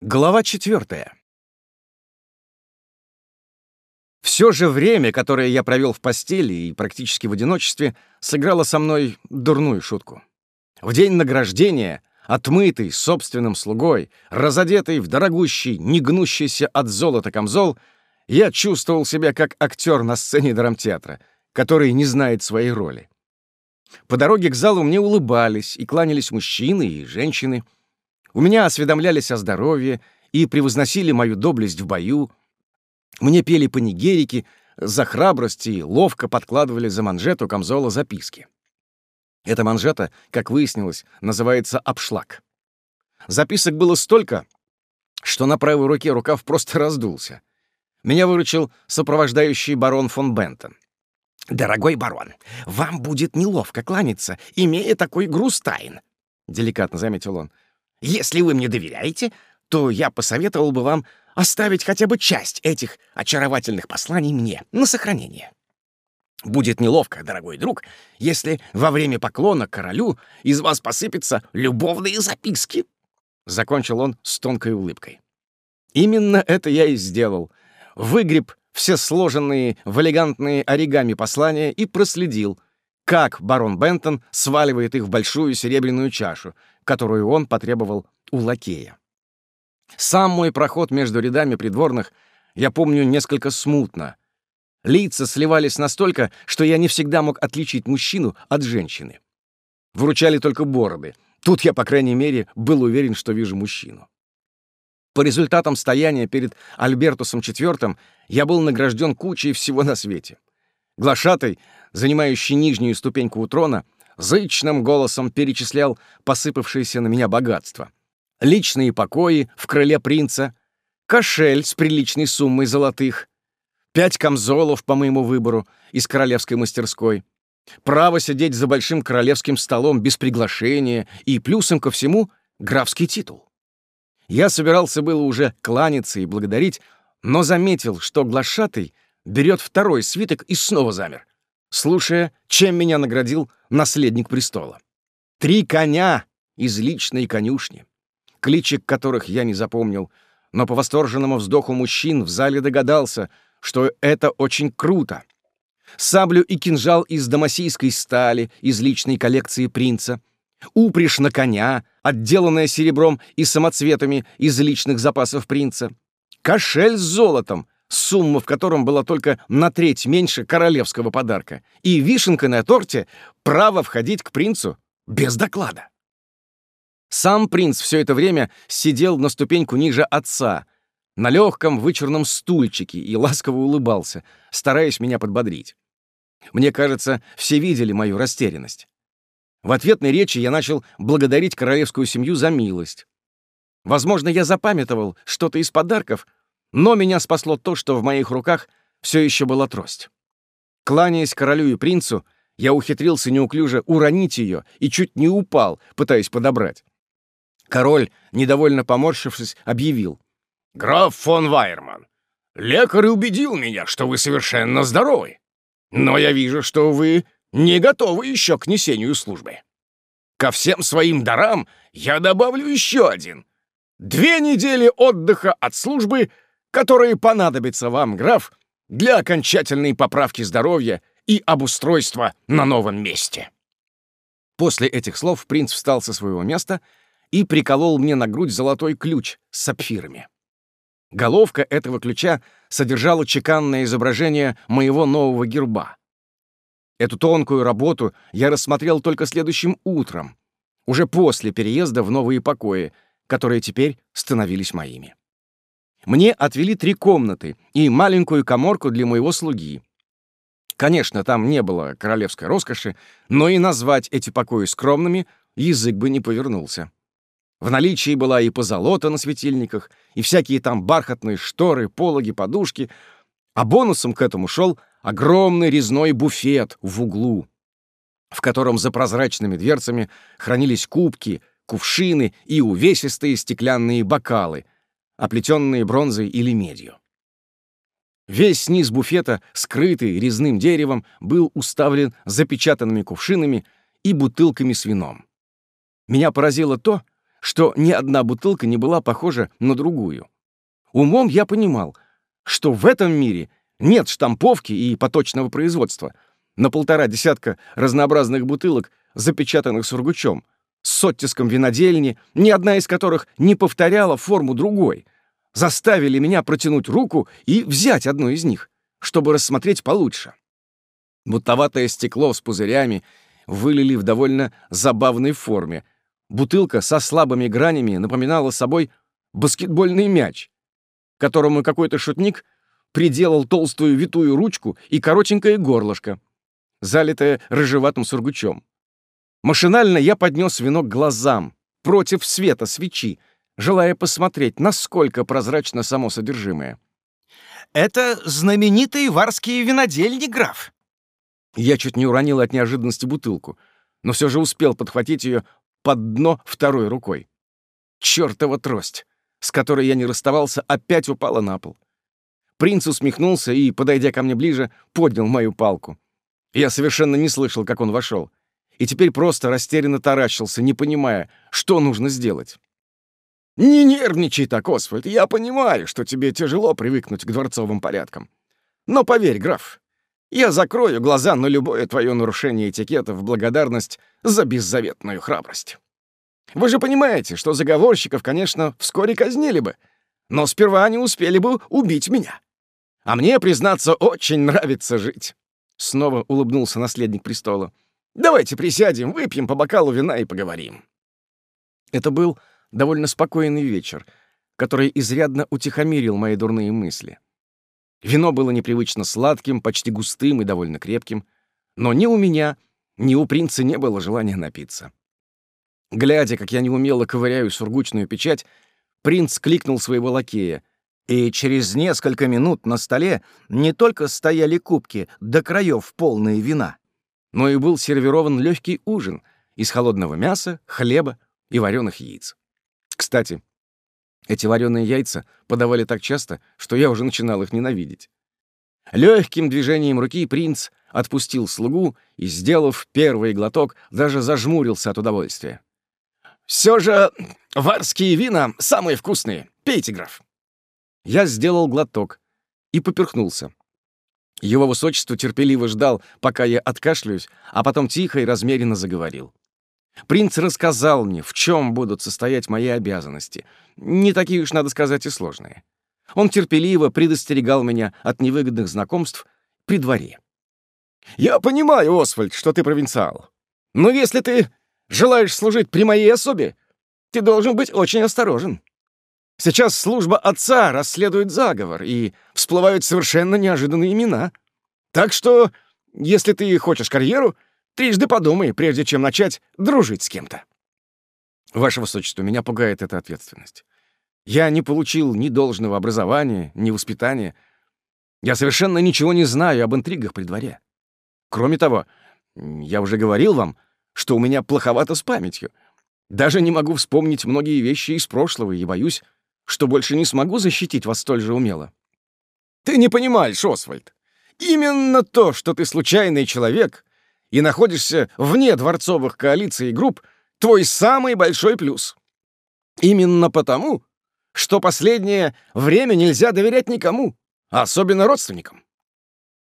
Глава четвертая. Все же время, которое я провел в постели и практически в одиночестве, сыграло со мной дурную шутку. В день награждения, отмытый собственным слугой, разодетый в дорогущий, не гнущийся от золота камзол, я чувствовал себя как актер на сцене драмтеатра, который не знает своей роли. По дороге к залу мне улыбались и кланялись мужчины и женщины — у меня осведомлялись о здоровье и превозносили мою доблесть в бою. Мне пели панигерики, за храбрость и ловко подкладывали за манжету камзола записки. Эта манжета, как выяснилось, называется обшлаг. Записок было столько, что на правой руке рукав просто раздулся. Меня выручил сопровождающий барон фон Бентон. «Дорогой барон, вам будет неловко кланяться, имея такой груз тайн», — деликатно заметил он. Если вы мне доверяете, то я посоветовал бы вам оставить хотя бы часть этих очаровательных посланий мне на сохранение. Будет неловко, дорогой друг, если во время поклона королю из вас посыпятся любовные записки. Закончил он с тонкой улыбкой. Именно это я и сделал. Выгреб все сложенные в элегантные оригами послания и проследил, как барон Бентон сваливает их в большую серебряную чашу, которую он потребовал у лакея. Сам мой проход между рядами придворных я помню несколько смутно. Лица сливались настолько, что я не всегда мог отличить мужчину от женщины. Вручали только бороды. Тут я, по крайней мере, был уверен, что вижу мужчину. По результатам стояния перед Альбертусом IV я был награжден кучей всего на свете. Глашатай, занимающий нижнюю ступеньку у трона, зычным голосом перечислял посыпавшееся на меня богатство. Личные покои в крыле принца, кошель с приличной суммой золотых, пять камзолов по моему выбору из королевской мастерской, право сидеть за большим королевским столом без приглашения и плюсом ко всему графский титул. Я собирался было уже кланяться и благодарить, но заметил, что глашатый берет второй свиток и снова замер слушая, чем меня наградил наследник престола. Три коня из личной конюшни, кличек которых я не запомнил, но по восторженному вздоху мужчин в зале догадался, что это очень круто. Саблю и кинжал из дамасийской стали из личной коллекции принца, упряжь на коня, отделанная серебром и самоцветами из личных запасов принца, кошель с золотом — сумма в котором была только на треть меньше королевского подарка, и вишенка на торте — право входить к принцу без доклада. Сам принц все это время сидел на ступеньку ниже отца, на легком вычурном стульчике и ласково улыбался, стараясь меня подбодрить. Мне кажется, все видели мою растерянность. В ответной речи я начал благодарить королевскую семью за милость. Возможно, я запамятовал что-то из подарков, но меня спасло то, что в моих руках все еще была трость. Кланяясь королю и принцу, я ухитрился неуклюже уронить ее и чуть не упал, пытаясь подобрать. Король, недовольно поморщившись, объявил. «Граф фон Вайерман, лекарь убедил меня, что вы совершенно здоровы. Но я вижу, что вы не готовы еще к несению службы. Ко всем своим дарам я добавлю еще один. Две недели отдыха от службы — которые понадобятся вам, граф, для окончательной поправки здоровья и обустройства на новом месте». После этих слов принц встал со своего места и приколол мне на грудь золотой ключ с сапфирами. Головка этого ключа содержала чеканное изображение моего нового герба. Эту тонкую работу я рассмотрел только следующим утром, уже после переезда в новые покои, которые теперь становились моими. Мне отвели три комнаты и маленькую коморку для моего слуги. Конечно, там не было королевской роскоши, но и назвать эти покои скромными язык бы не повернулся. В наличии была и позолота на светильниках, и всякие там бархатные шторы, пологи, подушки, а бонусом к этому шел огромный резной буфет в углу, в котором за прозрачными дверцами хранились кубки, кувшины и увесистые стеклянные бокалы — оплетенные бронзой или медью. Весь низ буфета, скрытый резным деревом, был уставлен запечатанными кувшинами и бутылками с вином. Меня поразило то, что ни одна бутылка не была похожа на другую. Умом я понимал, что в этом мире нет штамповки и поточного производства. На полтора десятка разнообразных бутылок, запечатанных сургучом, с оттиском винодельни, ни одна из которых не повторяла форму другой, заставили меня протянуть руку и взять одну из них, чтобы рассмотреть получше. Бутоватое стекло с пузырями вылили в довольно забавной форме. Бутылка со слабыми гранями напоминала собой баскетбольный мяч, которому какой-то шутник приделал толстую витую ручку и коротенькое горлышко, залитое рыжеватым сургучом. Машинально я поднес вино к глазам, против света свечи, желая посмотреть, насколько прозрачно само содержимое. «Это знаменитые варские винодельни, граф!» Я чуть не уронил от неожиданности бутылку, но все же успел подхватить ее под дно второй рукой. Чёртова трость, с которой я не расставался, опять упала на пол. Принц усмехнулся и, подойдя ко мне ближе, поднял мою палку. Я совершенно не слышал, как он вошел, и теперь просто растерянно таращился, не понимая, что нужно сделать. «Не нервничай так, Освальд, я понимаю, что тебе тяжело привыкнуть к дворцовым порядкам. Но поверь, граф, я закрою глаза на любое твое нарушение этикета в благодарность за беззаветную храбрость. Вы же понимаете, что заговорщиков, конечно, вскоре казнили бы, но сперва они успели бы убить меня. А мне, признаться, очень нравится жить. Снова улыбнулся наследник престола. Давайте присядем, выпьем по бокалу вина и поговорим. Это был довольно спокойный вечер, который изрядно утихомирил мои дурные мысли. Вино было непривычно сладким, почти густым и довольно крепким, но ни у меня, ни у принца не было желания напиться. Глядя, как я неумело ковыряю сургучную печать, принц кликнул своего лакея, и через несколько минут на столе не только стояли кубки до краев полные вина, но и был сервирован легкий ужин из холодного мяса, хлеба и вареных яиц. Кстати, эти вареные яйца подавали так часто, что я уже начинал их ненавидеть. Легким движением руки принц отпустил слугу и, сделав первый глоток, даже зажмурился от удовольствия. «Все же варские вина самые вкусные. Пейте, граф». Я сделал глоток и поперхнулся. Его высочество терпеливо ждал, пока я откашлюсь, а потом тихо и размеренно заговорил. Принц рассказал мне, в чем будут состоять мои обязанности. Не такие уж, надо сказать, и сложные. Он терпеливо предостерегал меня от невыгодных знакомств при дворе. «Я понимаю, Освальд, что ты провинциал. Но если ты желаешь служить при моей особе, ты должен быть очень осторожен. Сейчас служба отца расследует заговор, и всплывают совершенно неожиданные имена. Так что, если ты хочешь карьеру, Трижды подумай, прежде чем начать дружить с кем-то. Ваше Высочество, меня пугает эта ответственность. Я не получил ни должного образования, ни воспитания. Я совершенно ничего не знаю об интригах при дворе. Кроме того, я уже говорил вам, что у меня плоховато с памятью. Даже не могу вспомнить многие вещи из прошлого и боюсь, что больше не смогу защитить вас столь же умело. Ты не понимаешь, Освальд. Именно то, что ты случайный человек, и находишься вне дворцовых коалиций и групп, твой самый большой плюс. Именно потому, что последнее время нельзя доверять никому, особенно родственникам.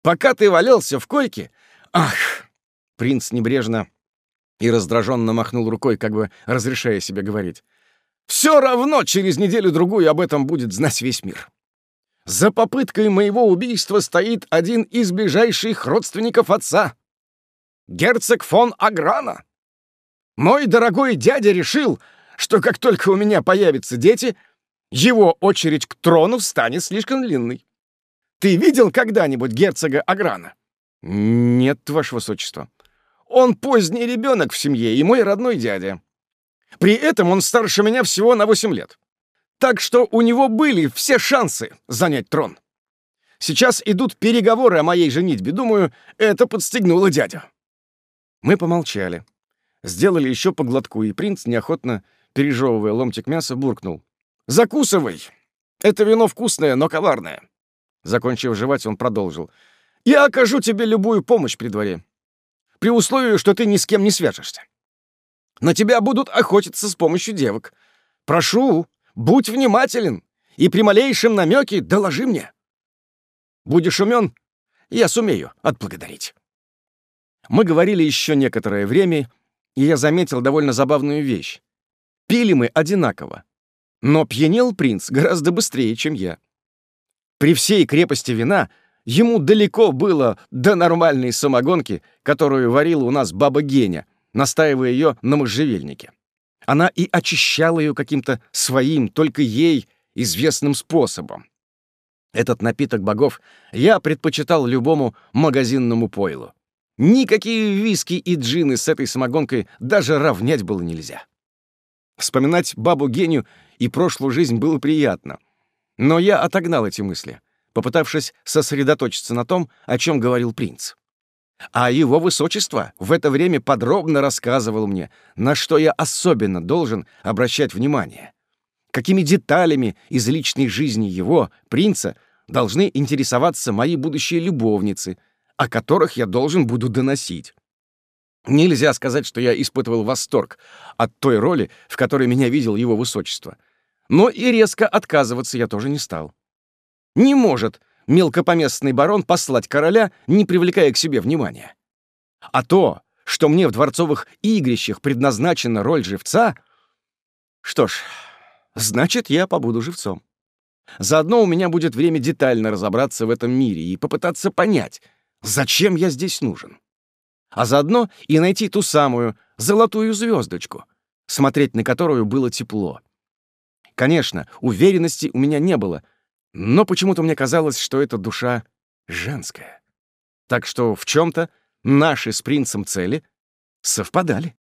Пока ты валялся в койке... Ах! Принц небрежно и раздраженно махнул рукой, как бы разрешая себе говорить. «Все равно через неделю-другую об этом будет знать весь мир. За попыткой моего убийства стоит один из ближайших родственников отца герцог фон Аграна. Мой дорогой дядя решил, что как только у меня появятся дети, его очередь к трону станет слишком длинной. Ты видел когда-нибудь герцога Аграна? Нет, ваше высочество. Он поздний ребенок в семье и мой родной дядя. При этом он старше меня всего на 8 лет. Так что у него были все шансы занять трон. Сейчас идут переговоры о моей женитьбе. Думаю, это подстегнуло дядю. Мы помолчали. Сделали еще по глотку, и принц, неохотно пережевывая ломтик мяса, буркнул. «Закусывай! Это вино вкусное, но коварное!» Закончив жевать, он продолжил. «Я окажу тебе любую помощь при дворе, при условии, что ты ни с кем не свяжешься. На тебя будут охотиться с помощью девок. Прошу, будь внимателен и при малейшем намеке доложи мне. Будешь умен, я сумею отблагодарить. Мы говорили еще некоторое время, и я заметил довольно забавную вещь. Пили мы одинаково, но пьянел принц гораздо быстрее, чем я. При всей крепости вина ему далеко было до нормальной самогонки, которую варила у нас баба Геня, настаивая ее на можжевельнике. Она и очищала ее каким-то своим, только ей известным способом. Этот напиток богов я предпочитал любому магазинному пойлу. Никакие виски и джины с этой самогонкой даже равнять было нельзя. Вспоминать бабу Геню и прошлую жизнь было приятно. Но я отогнал эти мысли, попытавшись сосредоточиться на том, о чем говорил принц. А его высочество в это время подробно рассказывал мне, на что я особенно должен обращать внимание. Какими деталями из личной жизни его, принца, должны интересоваться мои будущие любовницы, о которых я должен буду доносить. Нельзя сказать, что я испытывал восторг от той роли, в которой меня видел его высочество. Но и резко отказываться я тоже не стал. Не может мелкопоместный барон послать короля, не привлекая к себе внимания. А то, что мне в дворцовых игрищах предназначена роль живца, что ж, значит, я побуду живцом. Заодно у меня будет время детально разобраться в этом мире и попытаться понять, зачем я здесь нужен. А заодно и найти ту самую золотую звездочку, смотреть на которую было тепло. Конечно, уверенности у меня не было, но почему-то мне казалось, что эта душа женская. Так что в чем-то наши с принцем цели совпадали.